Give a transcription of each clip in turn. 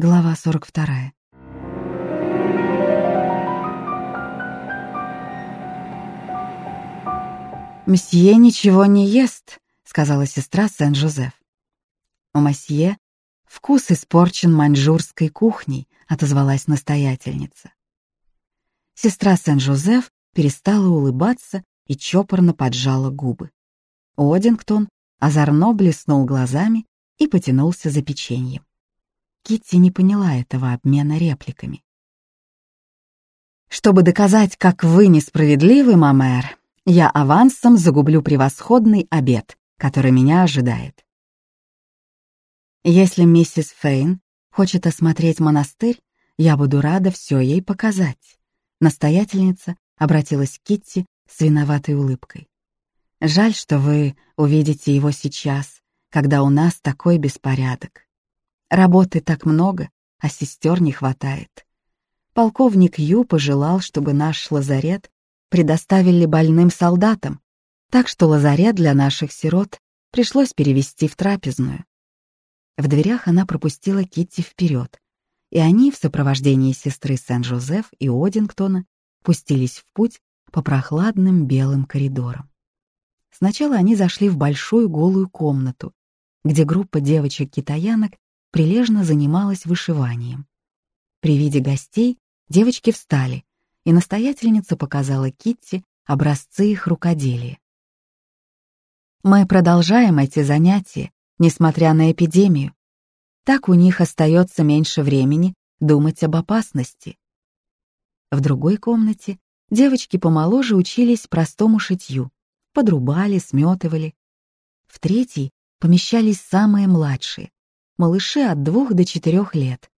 Глава 42. «Мсье ничего не ест», — сказала сестра Сен-Жозеф. «У мосье вкус испорчен маньчжурской кухней», — отозвалась настоятельница. Сестра Сен-Жозеф перестала улыбаться и чопорно поджала губы. Одингтон озорно блеснул глазами и потянулся за печеньем. Китти не поняла этого обмена репликами. «Чтобы доказать, как вы несправедливы, мамер, я авансом загублю превосходный обед, который меня ожидает. Если миссис Фейн хочет осмотреть монастырь, я буду рада все ей показать. Настоятельница обратилась к Китти с виноватой улыбкой. Жаль, что вы увидите его сейчас, когда у нас такой беспорядок. Работы так много, а сестер не хватает. Полковник Ю пожелал, чтобы наш лазарет предоставили больным солдатам, так что лазарет для наших сирот пришлось перевести в трапезную. В дверях она пропустила Китти вперед, и они в сопровождении сестры Сен-Жозеф и Одингтона пустились в путь по прохладным белым коридорам. Сначала они зашли в большую голую комнату, где группа девочек-китаянок прилежно занималась вышиванием. При виде гостей девочки встали, и настоятельница показала Китти образцы их рукоделия. Мы продолжаем эти занятия, несмотря на эпидемию. Так у них остается меньше времени думать об опасности. В другой комнате девочки помоложе учились простому шитью, подрубали, сметывали. В третьей помещались самые младшие, малыши от двух до четырех лет.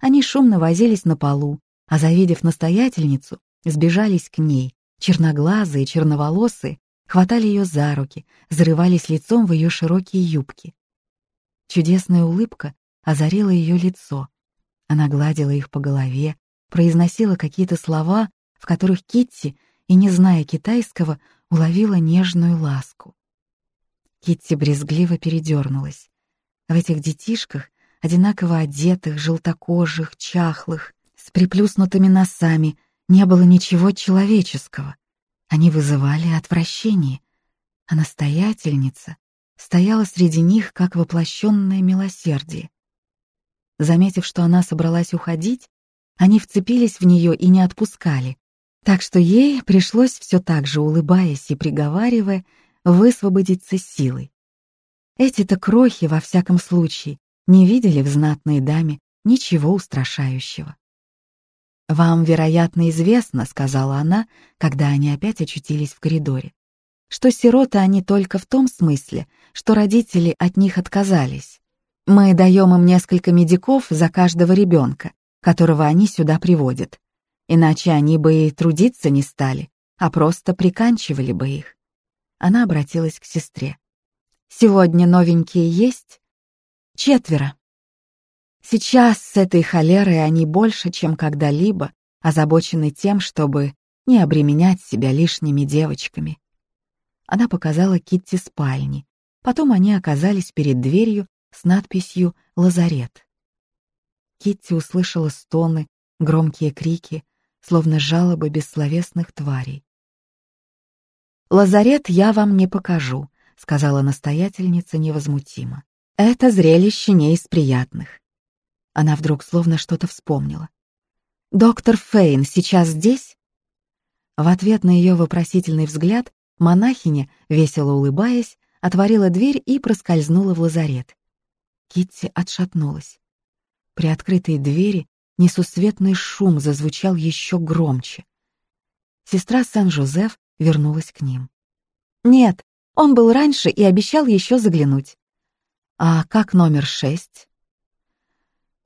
Они шумно возились на полу, а завидев настоятельницу, сбежались к ней, черноглазые, черноволосые, хватали ее за руки, зарывались лицом в ее широкие юбки. Чудесная улыбка озарила ее лицо. Она гладила их по голове, произносила какие-то слова, в которых Китти, и не зная китайского, уловила нежную ласку. Китти брезгливо передернулась. В этих детишках, одинаково одетых, желтокожих, чахлых, с приплюснутыми носами, не было ничего человеческого. Они вызывали отвращение, а настоятельница стояла среди них, как воплощенное милосердие. Заметив, что она собралась уходить, они вцепились в нее и не отпускали, так что ей пришлось все так же, улыбаясь и приговаривая, высвободиться силой. Эти-то крохи, во всяком случае, не видели в знатной даме ничего устрашающего. «Вам, вероятно, известно», — сказала она, когда они опять очутились в коридоре, «что сироты они только в том смысле, что родители от них отказались. Мы даем им несколько медиков за каждого ребенка, которого они сюда приводят. Иначе они бы и трудиться не стали, а просто приканчивали бы их». Она обратилась к сестре. «Сегодня новенькие есть?» «Четверо», Сейчас с этой холерой они больше, чем когда-либо, озабочены тем, чтобы не обременять себя лишними девочками. Она показала Китти спальни. Потом они оказались перед дверью с надписью «Лазарет». Китти услышала стоны, громкие крики, словно жалобы бессловесных тварей. «Лазарет я вам не покажу», — сказала настоятельница невозмутимо. «Это зрелище не из приятных. Она вдруг словно что-то вспомнила. «Доктор Фейн сейчас здесь?» В ответ на ее вопросительный взгляд монахиня, весело улыбаясь, отворила дверь и проскользнула в лазарет. Китти отшатнулась. При открытой двери несусветный шум зазвучал еще громче. Сестра Сен-Жозеф вернулась к ним. «Нет, он был раньше и обещал еще заглянуть». «А как номер шесть?»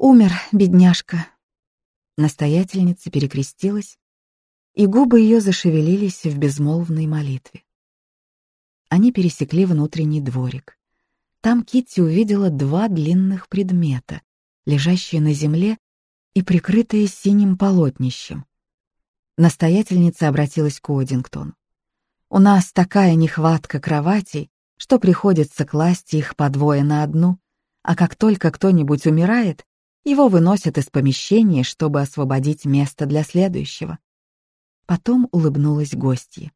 Умер, бедняжка. Настоятельница перекрестилась, и губы ее зашевелились в безмолвной молитве. Они пересекли внутренний дворик. Там Китти увидела два длинных предмета, лежащие на земле и прикрытые синим полотнищем. Настоятельница обратилась к Одингтону. «У нас такая нехватка кроватей, что приходится класть их по двое на одну, а как только кто-нибудь умирает, Его выносят из помещения, чтобы освободить место для следующего. Потом улыбнулась гостья.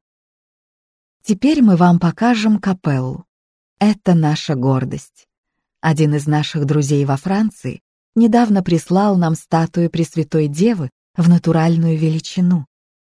Теперь мы вам покажем капеллу. Это наша гордость. Один из наших друзей во Франции недавно прислал нам статую Пресвятой Девы в натуральную величину.